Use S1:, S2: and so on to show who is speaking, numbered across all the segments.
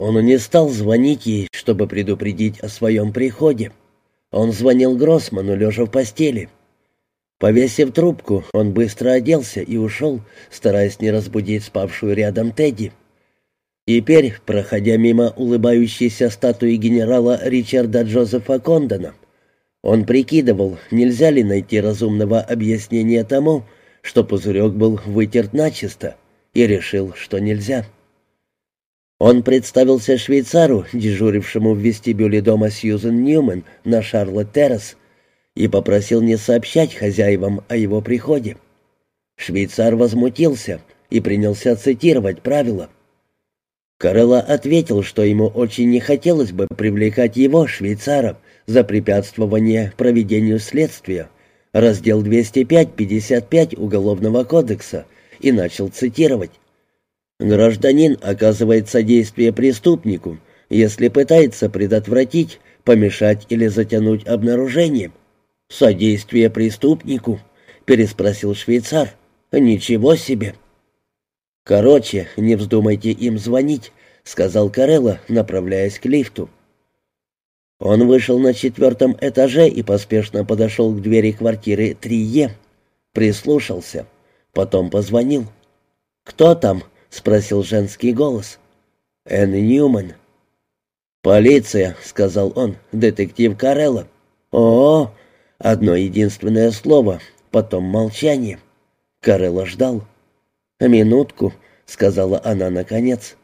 S1: Он не стал звонить ей, чтобы предупредить о своем приходе. Он звонил Гроссману, лежа в постели. Повесив трубку, он быстро оделся и ушел, стараясь не разбудить спавшую рядом Тедди. Теперь, проходя мимо улыбающейся статуи генерала Ричарда Джозефа Кондона, он прикидывал, нельзя ли найти разумного объяснения тому, что пузырек был вытерт начисто, и решил, что нельзя. Он представился швейцару, дежурившему в вестибюле дома Сьюзен Ньюман на Шарлотт Террас, и попросил не сообщать хозяевам о его приходе. Швейцар возмутился и принялся цитировать правила. Карелла ответил, что ему очень не хотелось бы привлекать его, швейцара, за препятствование проведению следствия, раздел 205-55 Уголовного кодекса, и начал цитировать. «Гражданин оказывает содействие преступнику, если пытается предотвратить, помешать или затянуть обнаружение». «Содействие преступнику?» — переспросил швейцар. «Ничего себе!» «Короче, не вздумайте им звонить», — сказал Карелла, направляясь к лифту. Он вышел на четвертом этаже и поспешно подошел к двери квартиры 3Е. Прислушался. Потом позвонил. «Кто там?» — спросил женский голос. «Энн Ньюман». «Полиция», — сказал он, — «детектив Карелла». «О, одно единственное слово, потом молчание». Карелла ждал. «Минутку», — сказала она наконец.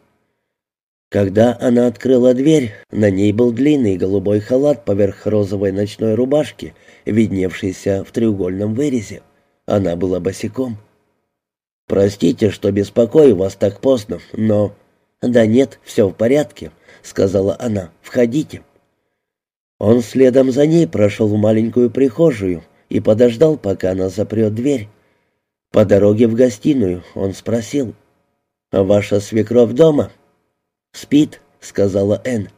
S1: Когда она открыла дверь, на ней был длинный голубой халат поверх розовой ночной рубашки, видневшийся в треугольном вырезе. Она была босиком. «Простите, что беспокою вас так поздно, но...» «Да нет, все в порядке», — сказала она. «Входите». Он следом за ней прошел в маленькую прихожую и подождал, пока она запрет дверь. По дороге в гостиную он спросил. «Ваша свекровь дома?» «Спит», — сказала Энн.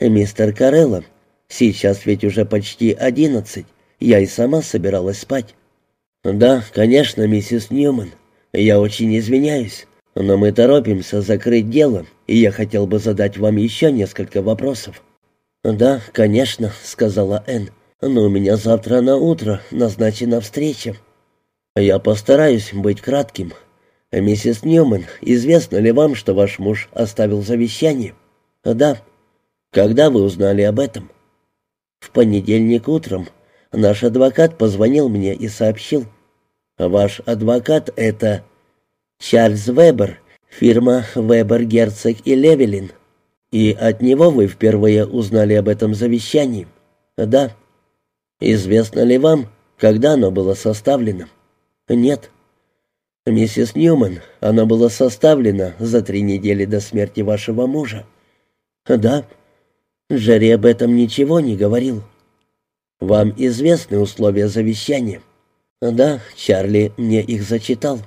S1: «Мистер Карелло, сейчас ведь уже почти одиннадцать. Я и сама собиралась спать». «Да, конечно, миссис Ньюман. Я очень извиняюсь, но мы торопимся закрыть дело, и я хотел бы задать вам еще несколько вопросов». «Да, конечно», — сказала Энн. «Но у меня завтра на утро назначена встреча». «Я постараюсь быть кратким», «Миссис Ньюман, известно ли вам, что ваш муж оставил завещание?» «Да». «Когда вы узнали об этом?» «В понедельник утром. Наш адвокат позвонил мне и сообщил. Ваш адвокат — это Чарльз Вебер, фирма Вебер, Герцог и Левелин. И от него вы впервые узнали об этом завещании?» «Да». «Известно ли вам, когда оно было составлено?» «Нет». «Миссис Ньюман, оно было составлено за три недели до смерти вашего мужа». «Да». Джерри об этом ничего не говорил. «Вам известны условия завещания?» «Да, Чарли мне их зачитал».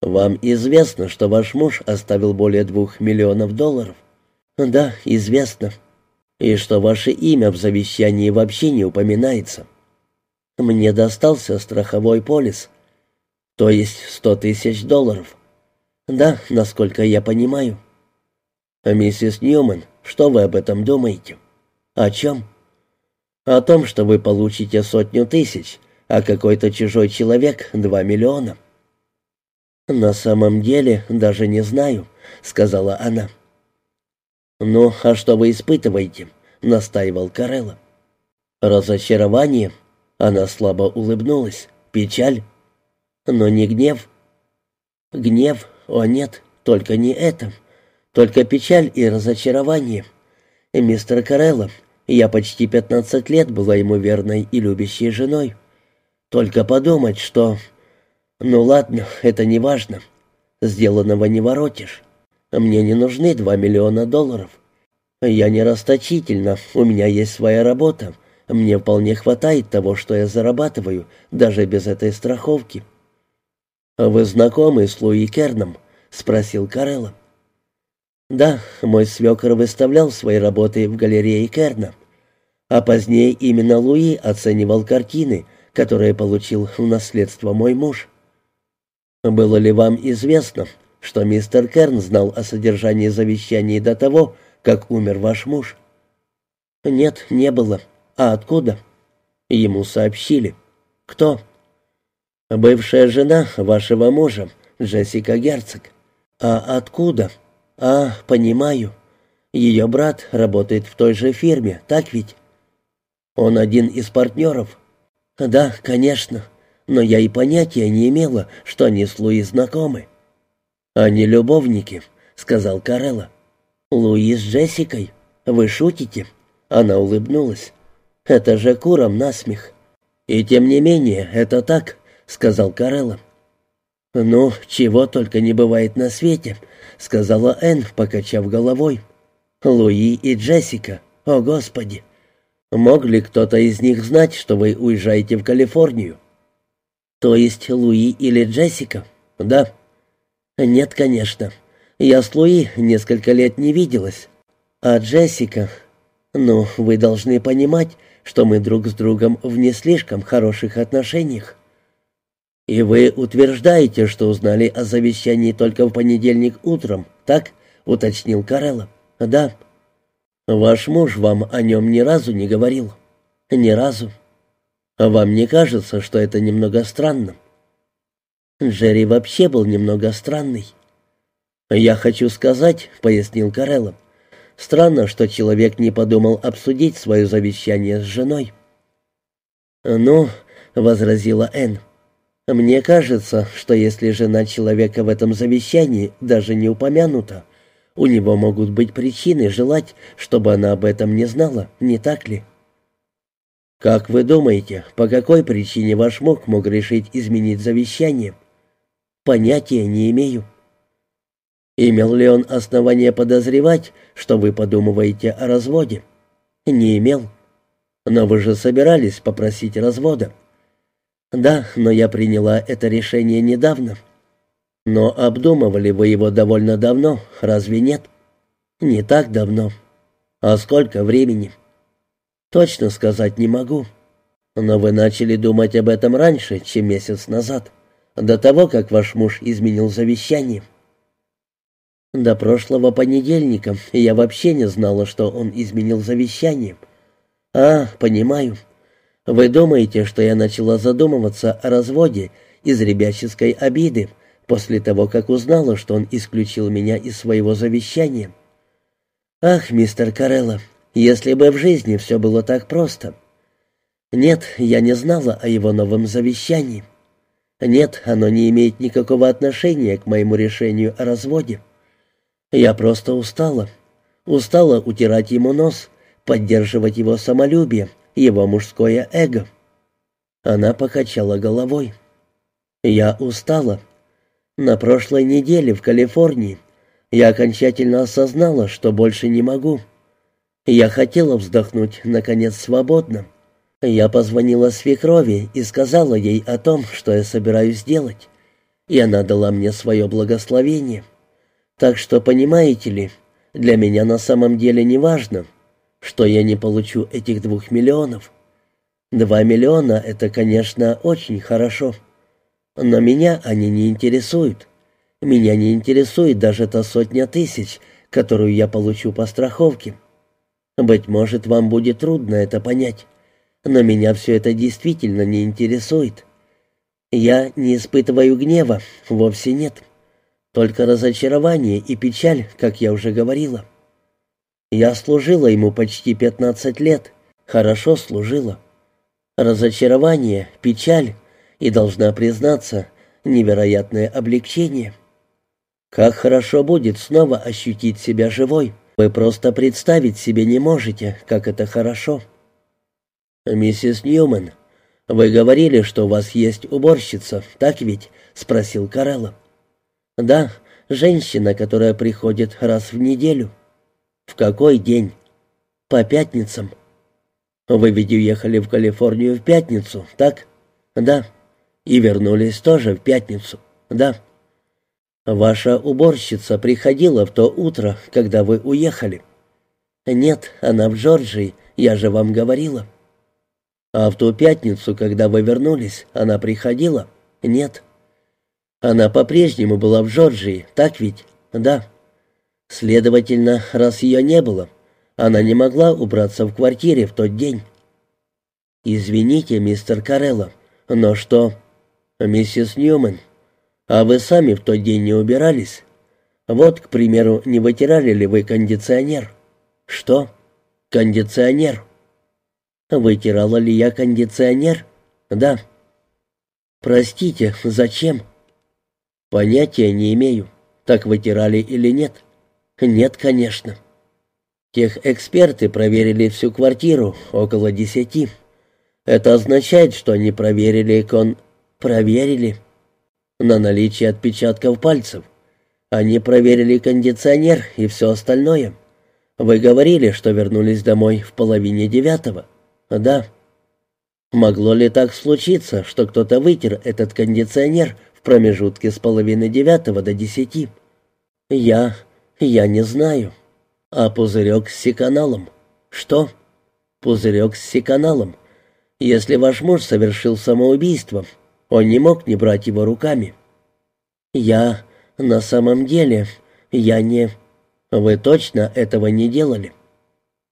S1: «Вам известно, что ваш муж оставил более двух миллионов долларов?» «Да, известно». «И что ваше имя в завещании вообще не упоминается?» «Мне достался страховой полис». То есть сто тысяч долларов. Да, насколько я понимаю. Миссис Ньюман, что вы об этом думаете? О чем? О том, что вы получите сотню тысяч, а какой-то чужой человек — два миллиона. «На самом деле даже не знаю», — сказала она. «Ну, а что вы испытываете?» — настаивал Карелла. «Разочарование». Она слабо улыбнулась. «Печаль» но не гнев. Гнев, о нет, только не это. Только печаль и разочарование. Мистер Карелло, я почти пятнадцать лет была ему верной и любящей женой. Только подумать, что... Ну ладно, это не важно. Сделанного не воротишь. Мне не нужны два миллиона долларов. Я не расточительна, у меня есть своя работа. Мне вполне хватает того, что я зарабатываю, даже без этой страховки. «Вы знакомы с Луи Керном?» — спросил Карелла. «Да, мой свекор выставлял свои работы в галерее Керна, а позднее именно Луи оценивал картины, которые получил в наследство мой муж. Было ли вам известно, что мистер Керн знал о содержании завещаний до того, как умер ваш муж?» «Нет, не было. А откуда?» Ему сообщили. «Кто?» «Бывшая жена вашего мужа, Джессика Герцог». «А откуда?» «А, понимаю. Ее брат работает в той же фирме, так ведь?» «Он один из партнеров?» «Да, конечно. Но я и понятия не имела, что они с Луи знакомы». «Они любовники», — сказал Карелла. «Луи с Джессикой? Вы шутите?» Она улыбнулась. «Это же куром насмех». «И тем не менее, это так», — сказал Карелла. «Ну, чего только не бывает на свете», — сказала Энн, покачав головой. «Луи и Джессика, о Господи! Мог ли кто-то из них знать, что вы уезжаете в Калифорнию?» «То есть Луи или Джессика?» «Да». «Нет, конечно. Я с Луи несколько лет не виделась. А Джессика... Ну, вы должны понимать, что мы друг с другом в не слишком хороших отношениях. И вы утверждаете, что узнали о завещании только в понедельник утром, так?» — уточнил Карелла. «Да». «Ваш муж вам о нем ни разу не говорил?» «Ни разу». «Вам не кажется, что это немного странно?» Джерри вообще был немного странный. «Я хочу сказать», — пояснил Карелло, — «странно, что человек не подумал обсудить свое завещание с женой». «Ну», — возразила Энн, — «мне кажется, что если жена человека в этом завещании даже не упомянута, у него могут быть причины желать, чтобы она об этом не знала, не так ли?» «Как вы думаете, по какой причине ваш муж мог решить изменить завещание?» Понятия не имею. Имел ли он основание подозревать, что вы подумываете о разводе? Не имел. Но вы же собирались попросить развода. Да, но я приняла это решение недавно. Но обдумывали вы его довольно давно, разве нет? Не так давно. А сколько времени? Точно сказать не могу. Но вы начали думать об этом раньше, чем месяц назад до того, как ваш муж изменил завещание. До прошлого понедельника я вообще не знала, что он изменил завещание. А, понимаю. Вы думаете, что я начала задумываться о разводе из ребяческой обиды после того, как узнала, что он исключил меня из своего завещания? Ах, мистер Карелло, если бы в жизни все было так просто. Нет, я не знала о его новом завещании. Нет, оно не имеет никакого отношения к моему решению о разводе. Я просто устала. Устала утирать ему нос, поддерживать его самолюбие, его мужское эго. Она покачала головой. Я устала. На прошлой неделе в Калифорнии я окончательно осознала, что больше не могу. Я хотела вздохнуть, наконец, свободно. Я позвонила свекрови и сказала ей о том, что я собираюсь делать, и она дала мне свое благословение. Так что, понимаете ли, для меня на самом деле не важно, что я не получу этих двух миллионов. Два миллиона — это, конечно, очень хорошо, но меня они не интересуют. Меня не интересует даже та сотня тысяч, которую я получу по страховке. Быть может, вам будет трудно это понять но меня все это действительно не интересует. Я не испытываю гнева, вовсе нет. Только разочарование и печаль, как я уже говорила. Я служила ему почти пятнадцать лет, хорошо служила. Разочарование, печаль и, должна признаться, невероятное облегчение. Как хорошо будет снова ощутить себя живой. Вы просто представить себе не можете, как это хорошо. «Миссис Ньюман, вы говорили, что у вас есть уборщица, так ведь?» — спросил Карелло. «Да, женщина, которая приходит раз в неделю». «В какой день?» «По пятницам». «Вы ведь уехали в Калифорнию в пятницу, так?» «Да». «И вернулись тоже в пятницу?» «Да». «Ваша уборщица приходила в то утро, когда вы уехали?» «Нет, она в Джорджии, я же вам говорила». А в ту пятницу, когда вы вернулись, она приходила? Нет. Она по-прежнему была в Джорджии, так ведь? Да. Следовательно, раз ее не было, она не могла убраться в квартире в тот день. «Извините, мистер Карелло, но что...» «Миссис Ньюман, а вы сами в тот день не убирались? Вот, к примеру, не вытирали ли вы кондиционер?» «Что?» «Кондиционер». «Вытирала ли я кондиционер?» «Да». «Простите, зачем?» «Понятия не имею. Так вытирали или нет?» «Нет, конечно». Тех эксперты проверили всю квартиру, около десяти. Это означает, что они проверили кон... Проверили. На наличие отпечатков пальцев. Они проверили кондиционер и все остальное. Вы говорили, что вернулись домой в половине девятого. Да. Могло ли так случиться, что кто-то вытер этот кондиционер в промежутке с половины девятого до десяти? Я... я не знаю. А пузырек с секаналом? Что? Пузырек с секаналом. Если ваш муж совершил самоубийство, он не мог не брать его руками. Я... на самом деле... я не... Вы точно этого не делали?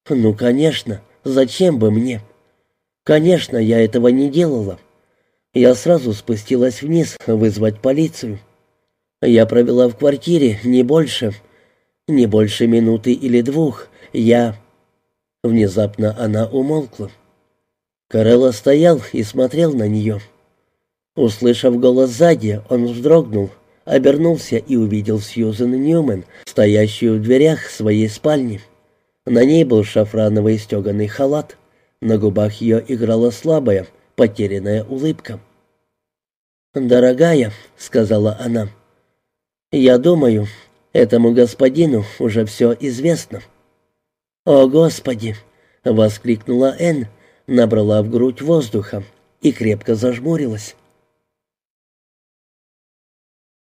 S1: Ну, конечно. Зачем бы мне? Конечно, я этого не делала. Я сразу спустилась вниз вызвать полицию. Я провела в квартире не больше, не больше минуты или двух. Я... Внезапно она умолкла. Карелла стоял и смотрел на нее. Услышав голос сзади, он вздрогнул, обернулся и увидел Сьюзен Ньюман, стоящую в дверях своей спальни. На ней был шафрановый стеганый халат. На губах ее играла слабая, потерянная улыбка. «Дорогая», — сказала она, — «я думаю, этому господину уже все известно». «О, Господи!» — воскликнула Энн, набрала в грудь воздуха и крепко зажмурилась.